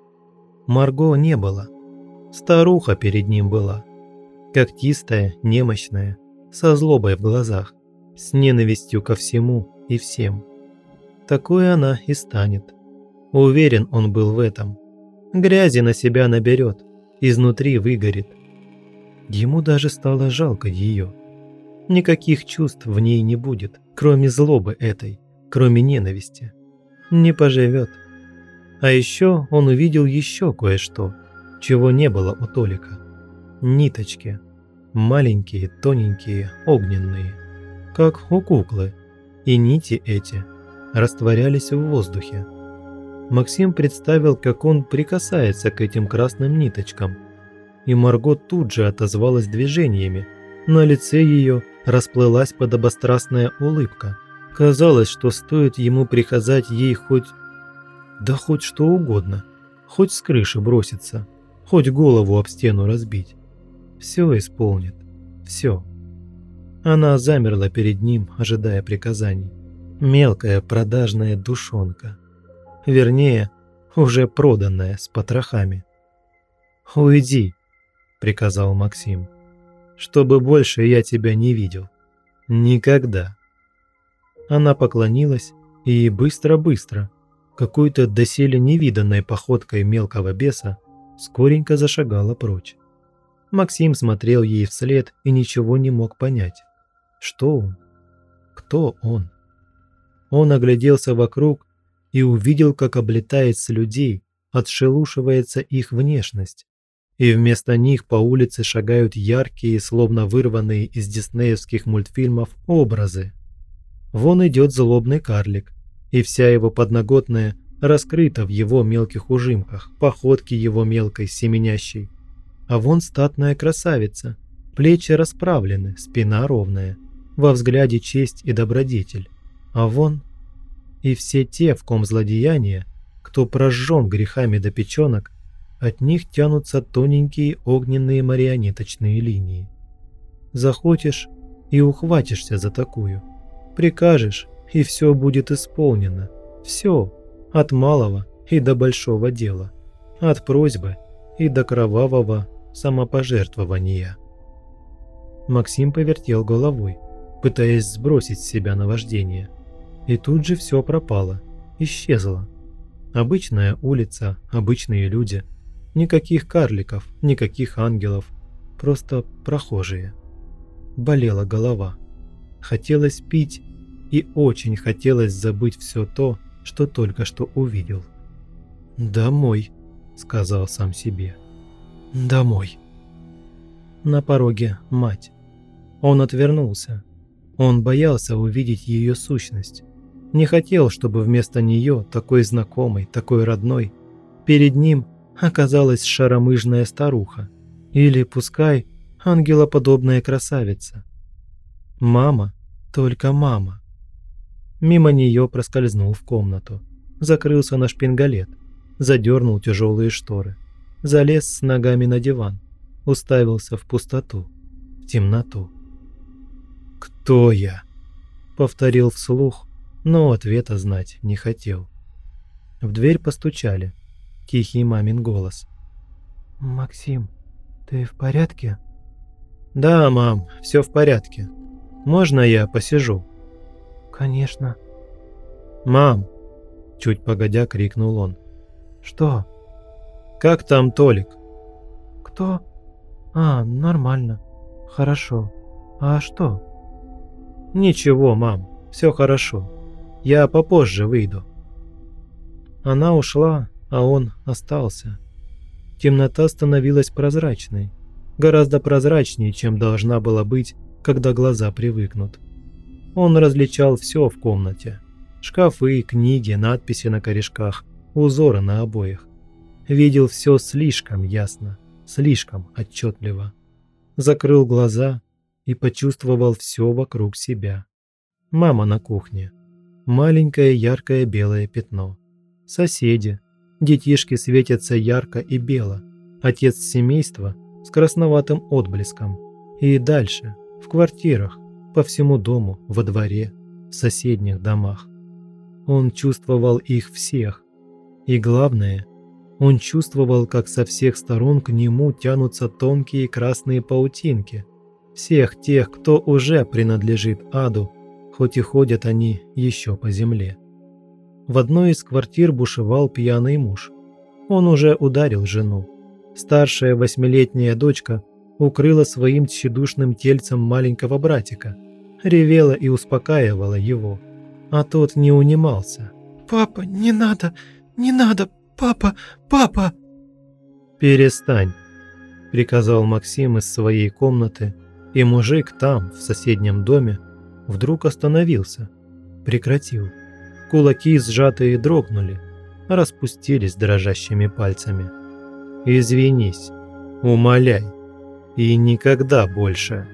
Марго не было. Старуха перед ним была. Когтистая, немощная, со злобой в глазах, с ненавистью ко всему и всем. Такой она и станет. Уверен он был в этом. Грязи на себя наберет, изнутри выгорит. Ему даже стало жалко ее. Никаких чувств в ней не будет, кроме злобы этой, кроме ненависти. Не поживет. А еще он увидел еще кое-что, чего не было у Толика. Ниточки. Маленькие, тоненькие, огненные. Как у куклы. И нити эти растворялись в воздухе. Максим представил, как он прикасается к этим красным ниточкам. И Марго тут же отозвалась движениями. На лице ее расплылась подобострастная улыбка. Казалось, что стоит ему приказать ей хоть... Да хоть что угодно. Хоть с крыши броситься. Хоть голову об стену разбить. Все исполнит. Все. Она замерла перед ним, ожидая приказаний. Мелкая продажная душонка. Вернее, уже проданная с потрохами. «Уйди», – приказал Максим, – «чтобы больше я тебя не видел. Никогда». Она поклонилась и быстро-быстро, какой-то доселе невиданной походкой мелкого беса, скоренько зашагала прочь. Максим смотрел ей вслед и ничего не мог понять. Что он? Кто он? Он огляделся вокруг и увидел, как облетает с людей, отшелушивается их внешность. И вместо них по улице шагают яркие, словно вырванные из диснеевских мультфильмов, образы. Вон идет злобный карлик, и вся его подноготная раскрыта в его мелких ужимках, походке его мелкой семенящей. А вон статная красавица, плечи расправлены, спина ровная, во взгляде честь и добродетель. А вон и все те, в ком злодеяние, кто прожжен грехами до печенок, от них тянутся тоненькие огненные марионеточные линии. Захочешь и ухватишься за такую. Прикажешь, и все будет исполнено. Все, от малого и до большого дела. От просьбы и до кровавого самопожертвования. Максим повертел головой, пытаясь сбросить с себя наваждение – и тут же все пропало, исчезло. Обычная улица, обычные люди. Никаких карликов, никаких ангелов. Просто прохожие. Болела голова. Хотелось пить и очень хотелось забыть все то, что только что увидел. «Домой», — сказал сам себе. «Домой». На пороге мать. Он отвернулся. Он боялся увидеть ее сущность. Не хотел, чтобы вместо нее, такой знакомой, такой родной, перед ним оказалась шаромыжная старуха. Или, пускай, ангелоподобная красавица. Мама, только мама. Мимо нее проскользнул в комнату. Закрылся на шпингалет. Задернул тяжелые шторы. Залез с ногами на диван. Уставился в пустоту. В темноту. «Кто я?» Повторил вслух, но ответа знать не хотел. В дверь постучали. Тихий мамин голос. «Максим, ты в порядке?» «Да, мам, все в порядке. Можно я посижу?» «Конечно». «Мам!» – чуть погодя крикнул он. «Что?» «Как там Толик?» «Кто?» «А, нормально. Хорошо. А что?» «Ничего, мам, все хорошо. Я попозже выйду». Она ушла, а он остался. Темнота становилась прозрачной. Гораздо прозрачнее, чем должна была быть, когда глаза привыкнут. Он различал все в комнате. Шкафы, книги, надписи на корешках, узоры на обоях. Видел все слишком ясно, слишком отчетливо. Закрыл глаза и почувствовал все вокруг себя. Мама на кухне маленькое яркое белое пятно. Соседи. Детишки светятся ярко и бело. Отец семейства с красноватым отблеском. И дальше, в квартирах, по всему дому, во дворе, в соседних домах. Он чувствовал их всех. И главное, он чувствовал, как со всех сторон к нему тянутся тонкие красные паутинки. Всех тех, кто уже принадлежит аду хоть и ходят они еще по земле. В одной из квартир бушевал пьяный муж. Он уже ударил жену. Старшая восьмилетняя дочка укрыла своим тщедушным тельцем маленького братика, ревела и успокаивала его. А тот не унимался. «Папа, не надо, не надо, папа, папа!» «Перестань», – приказал Максим из своей комнаты, и мужик там, в соседнем доме, вдруг остановился, прекратил. Кулаки сжатые дрогнули, распустились дрожащими пальцами. «Извинись, умоляй, и никогда больше».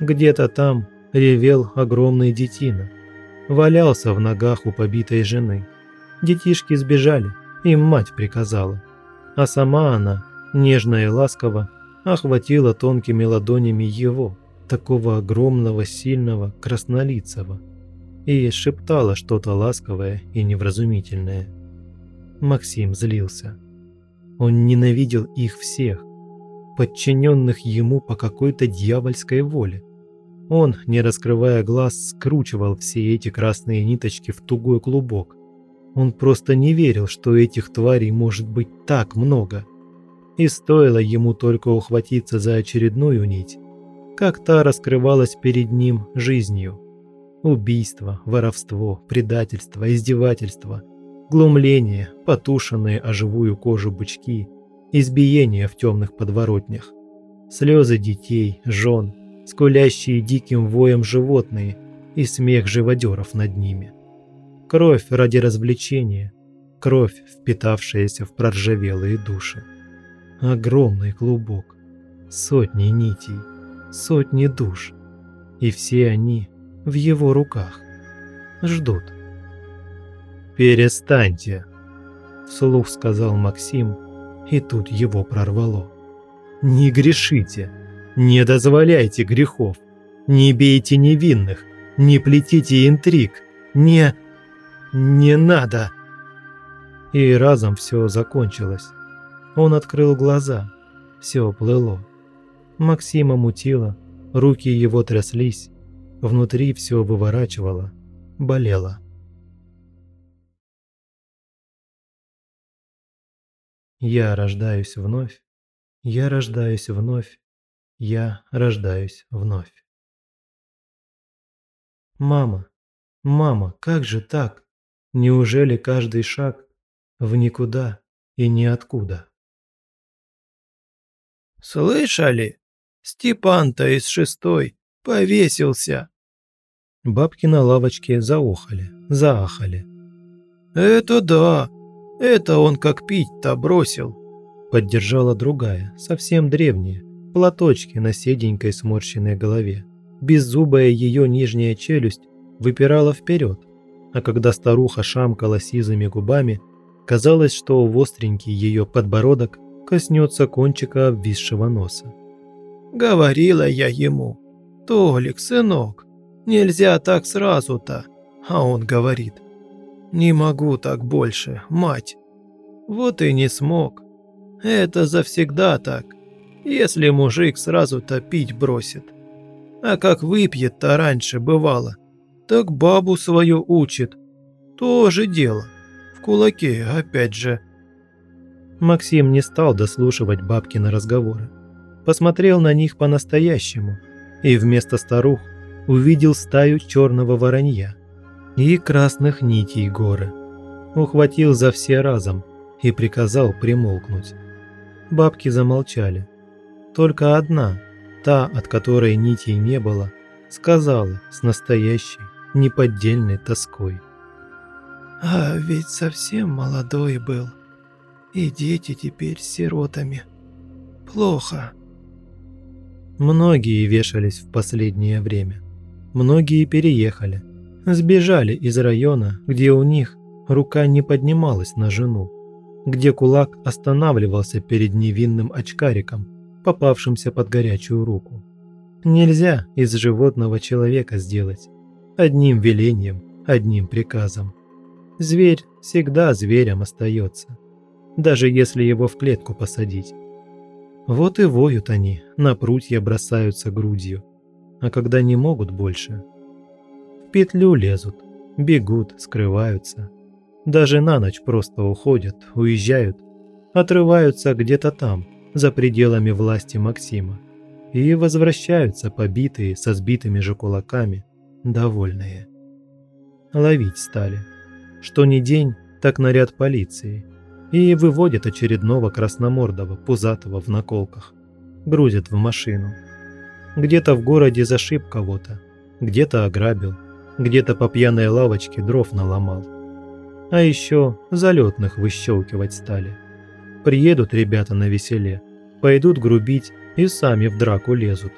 Где-то там ревел огромный детина, валялся в ногах у побитой жены. Детишки сбежали, им мать приказала. А сама она, нежно и ласково, охватила тонкими ладонями его, такого огромного, сильного, краснолицего, и шептала что-то ласковое и невразумительное. Максим злился. Он ненавидел их всех, подчиненных ему по какой-то дьявольской воле. Он, не раскрывая глаз, скручивал все эти красные ниточки в тугой клубок. Он просто не верил, что этих тварей может быть так много. И стоило ему только ухватиться за очередную нить, как та раскрывалась перед ним жизнью. Убийство, воровство, предательство, издевательство, глумление, потушенные о живую кожу бычки, избиение в темных подворотнях, слезы детей, жен, скулящие диким воем животные и смех живодеров над ними. Кровь ради развлечения, кровь, впитавшаяся в проржавелые души. Огромный клубок, сотни нитей – сотни душ, и все они в его руках. Ждут. «Перестаньте!» – вслух сказал Максим, и тут его прорвало. «Не грешите! Не дозволяйте грехов! Не бейте невинных! Не плетите интриг! Не... не надо!» И разом все закончилось. Он открыл глаза. Все плыло. Максима мутило, руки его тряслись, внутри все выворачивало, болело. Я рождаюсь вновь, я рождаюсь вновь, я рождаюсь вновь. Мама, мама, как же так? Неужели каждый шаг в никуда и ниоткуда? «Слышали?» Степан-то из шестой повесился. Бабки на лавочке заохали, заахали. «Это да, это он как пить-то бросил», – поддержала другая, совсем древняя, платочки на седенькой сморщенной голове. Беззубая ее нижняя челюсть выпирала вперед, а когда старуха шамкала сизыми губами, казалось, что в остренький ее подбородок коснется кончика обвисшего носа. Говорила я ему, «Толик, сынок, нельзя так сразу-то». А он говорит, «Не могу так больше, мать». Вот и не смог. Это завсегда так, если мужик сразу-то пить бросит. А как выпьет-то раньше бывало, так бабу свою учит. То же дело. В кулаке опять же. Максим не стал дослушивать бабкины разговоры посмотрел на них по-настоящему и вместо старух увидел стаю черного воронья и красных нитей горы. Ухватил за все разом и приказал примолкнуть. Бабки замолчали. Только одна, та, от которой нитей не было, сказала с настоящей, неподдельной тоской. «А ведь совсем молодой был, и дети теперь сиротами. Плохо». Многие вешались в последнее время. Многие переехали. Сбежали из района, где у них рука не поднималась на жену. Где кулак останавливался перед невинным очкариком, попавшимся под горячую руку. Нельзя из животного человека сделать. Одним велением, одним приказом. Зверь всегда зверем остается. Даже если его в клетку посадить. Вот и воют они, на прутья бросаются грудью. А когда не могут больше, В петлю лезут, бегут, скрываются. Даже на ночь просто уходят, уезжают, отрываются где-то там, за пределами власти Максима, и возвращаются побитые, со сбитыми же кулаками, довольные. Ловить стали. Что ни день, так наряд полиции. И выводят очередного красномордого, пузатого в наколках. Грузят в машину. Где-то в городе зашиб кого-то, где-то ограбил, где-то по пьяной лавочке дров наломал. А еще залетных выщелкивать стали. Приедут ребята на веселе, пойдут грубить и сами в драку лезут.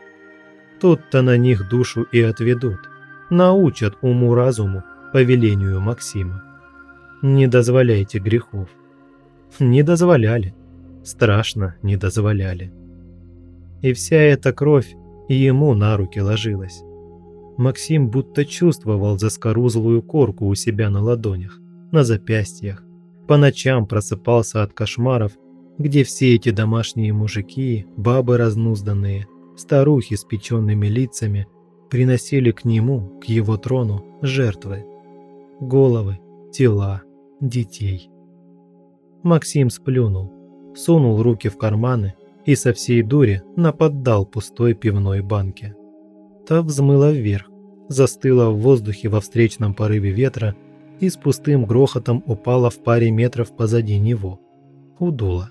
Тут-то на них душу и отведут, научат уму-разуму по велению Максима. Не дозволяйте грехов. Не дозволяли. Страшно не дозволяли. И вся эта кровь и ему на руки ложилась. Максим будто чувствовал заскорузлую корку у себя на ладонях, на запястьях. По ночам просыпался от кошмаров, где все эти домашние мужики, бабы разнузданные, старухи с печенными лицами приносили к нему, к его трону, жертвы. Головы, тела, детей. Максим сплюнул, сунул руки в карманы и со всей дури наподдал пустой пивной банке. Та взмыла вверх, застыла в воздухе во встречном порыве ветра и с пустым грохотом упала в паре метров позади него. Удула.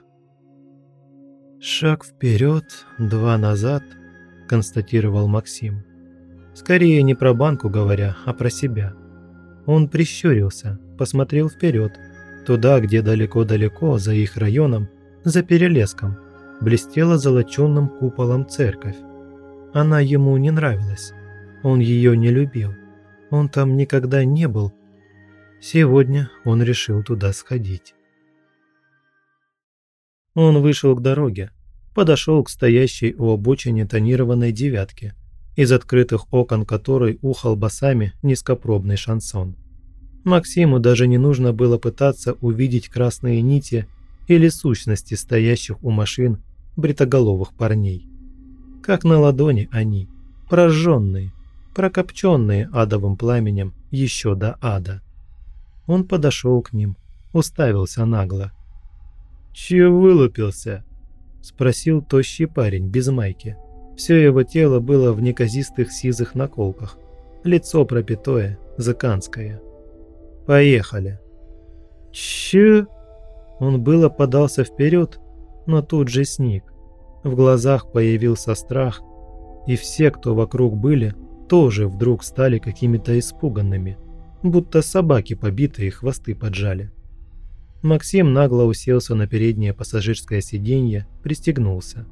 «Шаг вперед, два назад», – констатировал Максим. Скорее не про банку говоря, а про себя. Он прищурился, посмотрел вперед, туда, где далеко-далеко, за их районом, за перелеском, блестела золоченным куполом церковь. Она ему не нравилась. Он ее не любил. Он там никогда не был. Сегодня он решил туда сходить. Он вышел к дороге, подошел к стоящей у обочины тонированной девятке, из открытых окон которой ухал басами низкопробный шансон. Максиму даже не нужно было пытаться увидеть красные нити или сущности стоящих у машин бритоголовых парней. Как на ладони они, прожженные, прокопченные адовым пламенем еще до ада. Он подошел к ним, уставился нагло. «Че вылупился?» – спросил тощий парень без майки. Все его тело было в неказистых сизых наколках, лицо пропитое, заканское. «Поехали!» «Че?» Он было подался вперед, но тут же сник. В глазах появился страх, и все, кто вокруг были, тоже вдруг стали какими-то испуганными, будто собаки побитые хвосты поджали. Максим нагло уселся на переднее пассажирское сиденье, пристегнулся.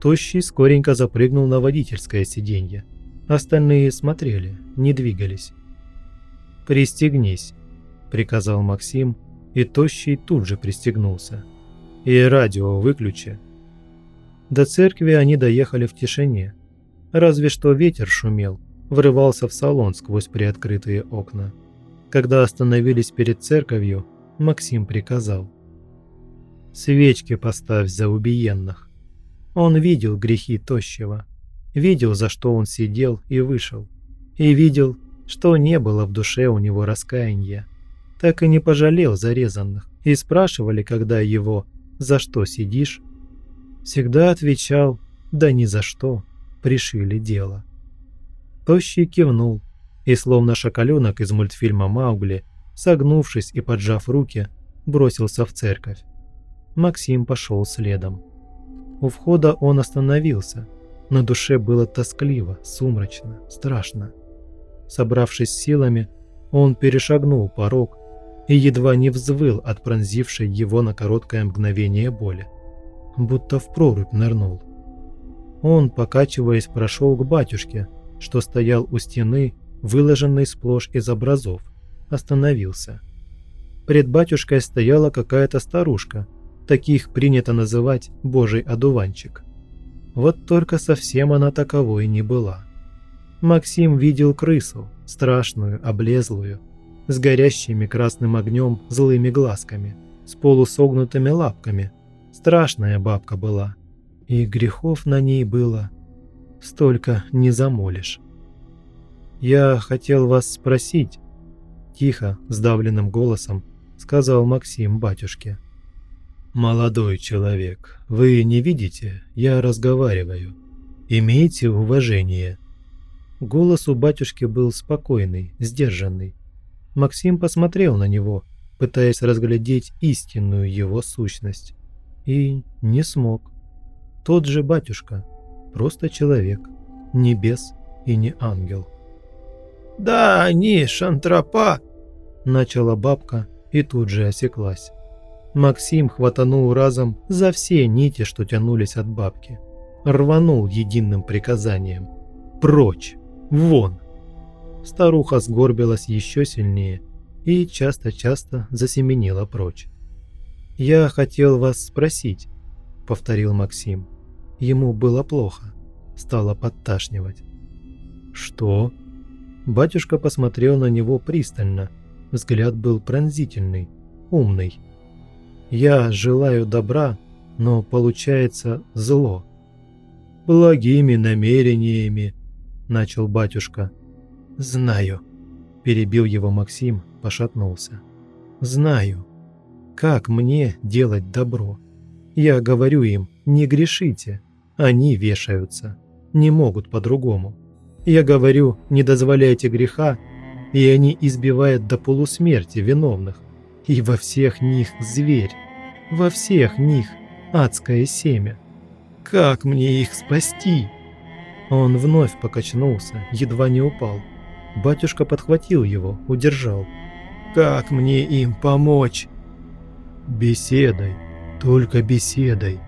Тощий скоренько запрыгнул на водительское сиденье. Остальные смотрели, не двигались. «Пристегнись», – приказал Максим, и Тощий тут же пристегнулся. «И радио выключи». До церкви они доехали в тишине. Разве что ветер шумел, врывался в салон сквозь приоткрытые окна. Когда остановились перед церковью, Максим приказал. «Свечки поставь за убиенных». Он видел грехи Тощего, видел, за что он сидел и вышел, и видел, что не было в душе у него раскаяния. Так и не пожалел зарезанных, и спрашивали, когда его «За что сидишь?» Всегда отвечал «Да ни за что, пришили дело». Тощий кивнул, и словно шоколенок из мультфильма «Маугли», согнувшись и поджав руки, бросился в церковь. Максим пошел следом. У входа он остановился. На душе было тоскливо, сумрачно, страшно. Собравшись силами, он перешагнул порог и едва не взвыл от пронзившей его на короткое мгновение боли. Будто в прорубь нырнул. Он, покачиваясь, прошел к батюшке, что стоял у стены, выложенной сплошь из образов, остановился. Пред батюшкой стояла какая-то старушка, таких принято называть «божий одуванчик». Вот только совсем она таковой не была. Максим видел крысу, страшную, облезлую, с горящими красным огнем злыми глазками, с полусогнутыми лапками. Страшная бабка была. И грехов на ней было. Столько не замолишь. «Я хотел вас спросить», – тихо, сдавленным голосом сказал Максим батюшке. «Молодой человек, вы не видите? Я разговариваю. Имейте уважение». Голос у батюшки был спокойный, сдержанный. Максим посмотрел на него, пытаясь разглядеть истинную его сущность. И не смог. Тот же батюшка, просто человек, не бес и не ангел. «Да они, шантропа!» – начала бабка и тут же осеклась. Максим хватанул разом за все нити, что тянулись от бабки. Рванул единым приказанием. «Прочь! Вон!» Старуха сгорбилась еще сильнее и часто-часто засеменила прочь. «Я хотел вас спросить», – повторил Максим. Ему было плохо, стало подташнивать. «Что?» Батюшка посмотрел на него пристально. Взгляд был пронзительный, умный. «Я желаю добра, но получается зло». «Благими намерениями», – начал батюшка. «Знаю», – перебил его Максим, пошатнулся. «Знаю. Как мне делать добро? Я говорю им, не грешите. Они вешаются. Не могут по-другому. Я говорю, не дозволяйте греха, и они избивают до полусмерти виновных. И во всех них зверь. Во всех них адское семя. Как мне их спасти?» Он вновь покачнулся, едва не упал. Батюшка подхватил его, удержал. «Как мне им помочь?» «Беседой, только беседой,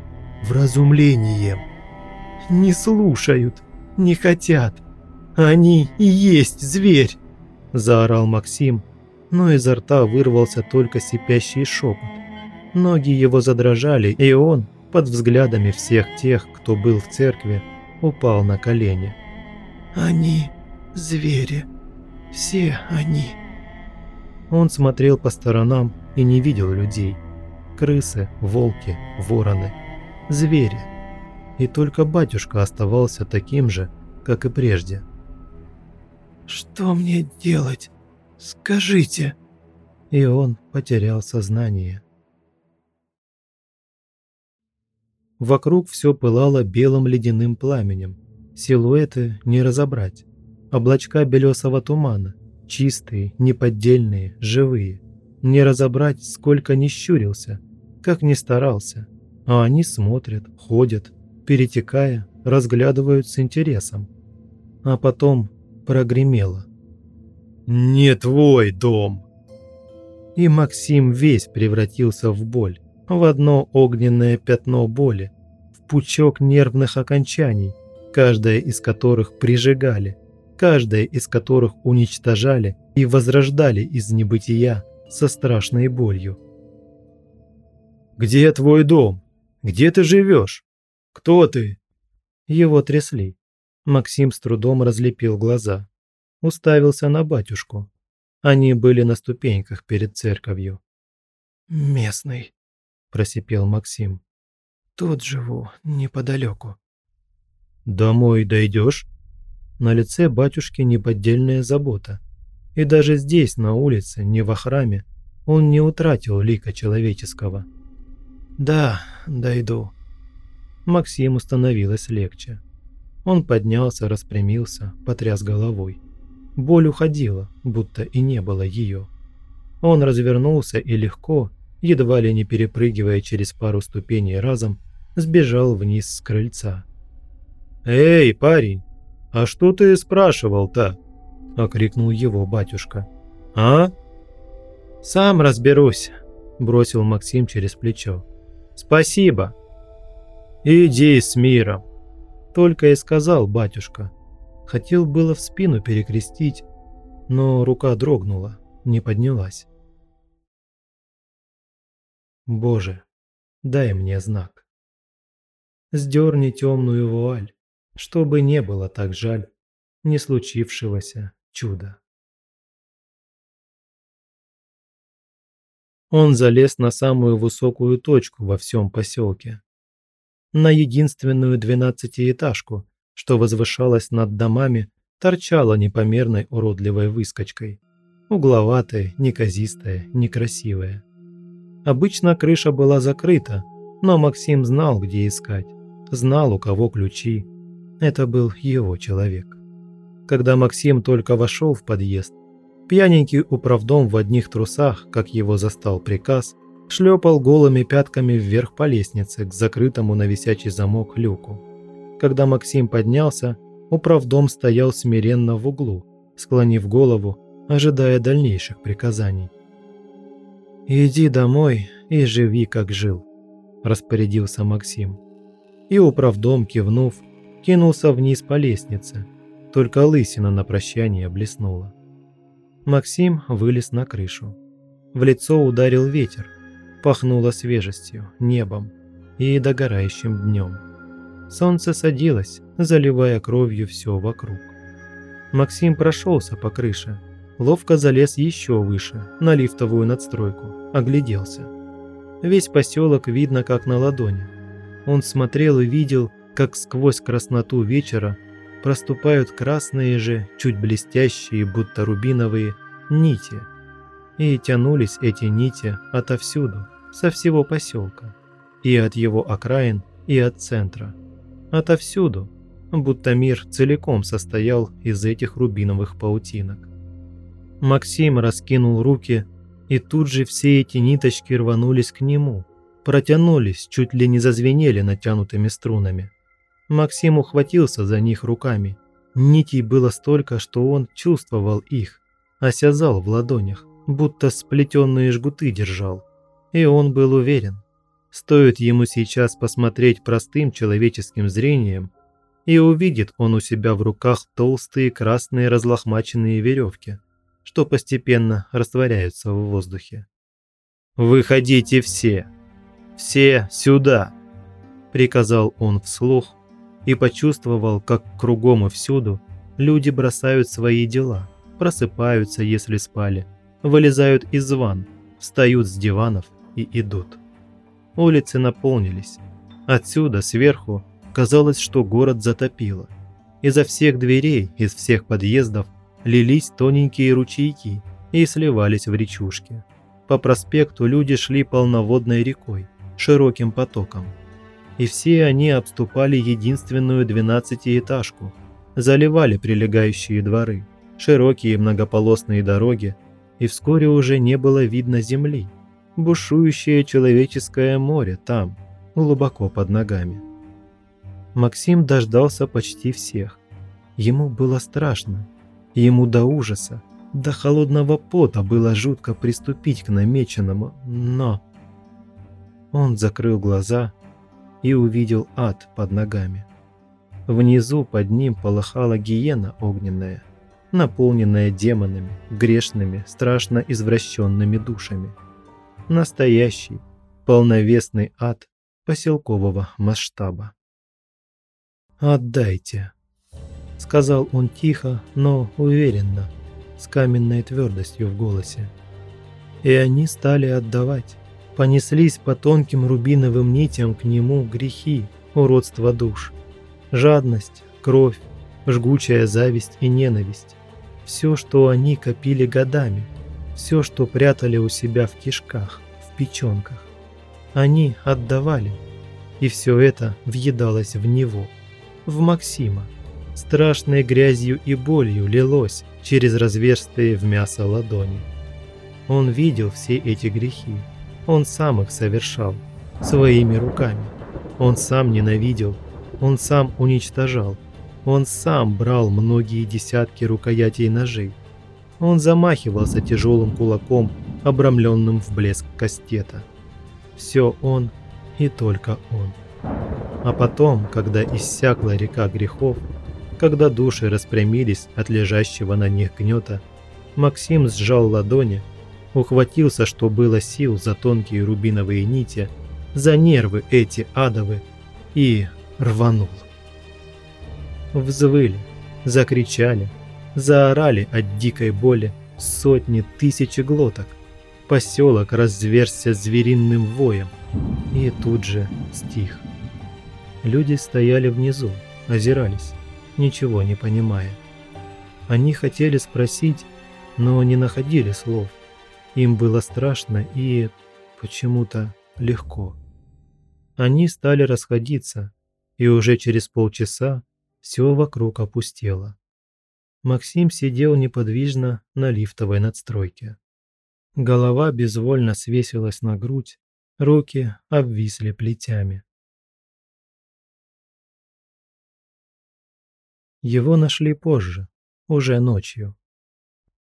вразумлением». «Не слушают, не хотят, «Они и есть зверь!» – заорал Максим, но изо рта вырвался только сипящий шепот. Ноги его задрожали, и он, под взглядами всех тех, кто был в церкви, упал на колени. «Они звери. Все они». Он смотрел по сторонам и не видел людей. Крысы, волки, вороны, звери. И только батюшка оставался таким же, как и прежде. «Что мне делать? Скажите!» И он потерял сознание. Вокруг все пылало белым ледяным пламенем. Силуэты не разобрать. Облачка белесого тумана. Чистые, неподдельные, живые. Не разобрать, сколько ни щурился, как ни старался. А они смотрят, ходят, перетекая, разглядывают с интересом. А потом прогремело. «Не твой дом!» И Максим весь превратился в боль, в одно огненное пятно боли, в пучок нервных окончаний, каждое из которых прижигали, каждое из которых уничтожали и возрождали из небытия со страшной болью. «Где твой дом? Где ты живешь? Кто ты?» Его трясли. Максим с трудом разлепил глаза. Уставился на батюшку. Они были на ступеньках перед церковью. «Местный», – просипел Максим. «Тут живу, неподалеку». «Домой дойдешь?» На лице батюшки неподдельная забота. И даже здесь, на улице, не во храме, он не утратил лика человеческого. «Да, дойду». Максиму становилось легче. Он поднялся, распрямился, потряс головой. Боль уходила, будто и не было ее. Он развернулся и легко, едва ли не перепрыгивая через пару ступеней разом, сбежал вниз с крыльца. «Эй, парень, а что ты спрашивал-то?» – окрикнул его батюшка. «А?» «Сам разберусь», – бросил Максим через плечо. «Спасибо». «Иди с миром», только и сказал батюшка. Хотел было в спину перекрестить, но рука дрогнула, не поднялась. Боже, дай мне знак. Сдерни темную вуаль, чтобы не было так жаль не случившегося чуда. Он залез на самую высокую точку во всем поселке на единственную двенадцатиэтажку, что возвышалась над домами, торчала непомерной уродливой выскочкой. Угловатая, неказистая, некрасивая. Обычно крыша была закрыта, но Максим знал, где искать. Знал, у кого ключи. Это был его человек. Когда Максим только вошел в подъезд, пьяненький управдом в одних трусах, как его застал приказ, шлепал голыми пятками вверх по лестнице к закрытому на висячий замок люку. Когда Максим поднялся, управдом стоял смиренно в углу, склонив голову, ожидая дальнейших приказаний. «Иди домой и живи, как жил», – распорядился Максим. И управдом, кивнув, кинулся вниз по лестнице – только лысина на прощание блеснула. Максим вылез на крышу. В лицо ударил ветер. Пахнуло свежестью, небом и догорающим днем. Солнце садилось, заливая кровью все вокруг. Максим прошелся по крыше, ловко залез еще выше, на лифтовую надстройку, огляделся. Весь поселок видно как на ладони. Он смотрел и видел, как сквозь красноту вечера проступают красные же, чуть блестящие, будто рубиновые, нити. И тянулись эти нити отовсюду, со всего поселка, и от его окраин, и от центра. Отовсюду, будто мир целиком состоял из этих рубиновых паутинок. Максим раскинул руки, и тут же все эти ниточки рванулись к нему, протянулись, чуть ли не зазвенели натянутыми струнами. Максим ухватился за них руками. Нитей было столько, что он чувствовал их, осязал в ладонях, будто сплетенные жгуты держал. И он был уверен, стоит ему сейчас посмотреть простым человеческим зрением, и увидит он у себя в руках толстые красные разлохмаченные веревки, что постепенно растворяются в воздухе. «Выходите все! Все сюда!» – приказал он вслух, и почувствовал, как кругом и всюду люди бросают свои дела, просыпаются, если спали, вылезают из ванн, встают с диванов и идут. Улицы наполнились. Отсюда, сверху, казалось, что город затопило. Изо всех дверей, из всех подъездов лились тоненькие ручейки и сливались в речушки. По проспекту люди шли полноводной рекой, широким потоком и все они обступали единственную двенадцатиэтажку, заливали прилегающие дворы, широкие многополосные дороги, и вскоре уже не было видно земли, бушующее человеческое море там, глубоко под ногами. Максим дождался почти всех. Ему было страшно, ему до ужаса, до холодного пота было жутко приступить к намеченному, но... Он закрыл глаза и увидел ад под ногами. Внизу под ним полыхала гиена огненная, наполненная демонами, грешными, страшно извращенными душами. Настоящий, полновесный ад поселкового масштаба. «Отдайте», — сказал он тихо, но уверенно, с каменной твердостью в голосе. И они стали отдавать понеслись по тонким рубиновым нитям к нему грехи, уродство душ. Жадность, кровь, жгучая зависть и ненависть. Все, что они копили годами, все, что прятали у себя в кишках, в печенках. Они отдавали, и все это въедалось в него, в Максима. Страшной грязью и болью лилось через разверстые в мясо ладони. Он видел все эти грехи, он сам их совершал, своими руками. Он сам ненавидел, он сам уничтожал, он сам брал многие десятки рукоятей ножей. Он замахивался тяжелым кулаком, обрамленным в блеск кастета. Все он и только он. А потом, когда иссякла река грехов, когда души распрямились от лежащего на них гнета, Максим сжал ладони, ухватился, что было сил за тонкие рубиновые нити, за нервы эти адовы и рванул. Взвыли, закричали, заорали от дикой боли сотни тысячи глоток. Поселок разверзся звериным воем и тут же стих. Люди стояли внизу, озирались, ничего не понимая. Они хотели спросить, но не находили слов. Им было страшно и почему-то легко. Они стали расходиться, и уже через полчаса все вокруг опустело. Максим сидел неподвижно на лифтовой надстройке. Голова безвольно свесилась на грудь, руки обвисли плетями. Его нашли позже, уже ночью.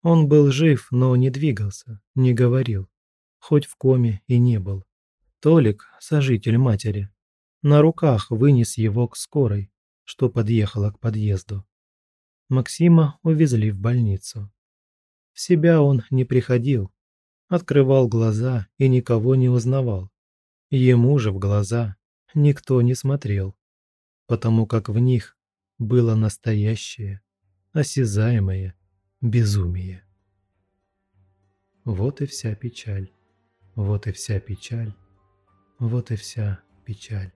Он был жив, но не двигался, не говорил, хоть в коме и не был. Толик, сожитель матери, на руках вынес его к скорой, что подъехала к подъезду. Максима увезли в больницу. В себя он не приходил, открывал глаза и никого не узнавал. Ему же в глаза никто не смотрел, потому как в них было настоящее, осязаемое безумие. Вот и вся печаль, вот и вся печаль, вот и вся печаль.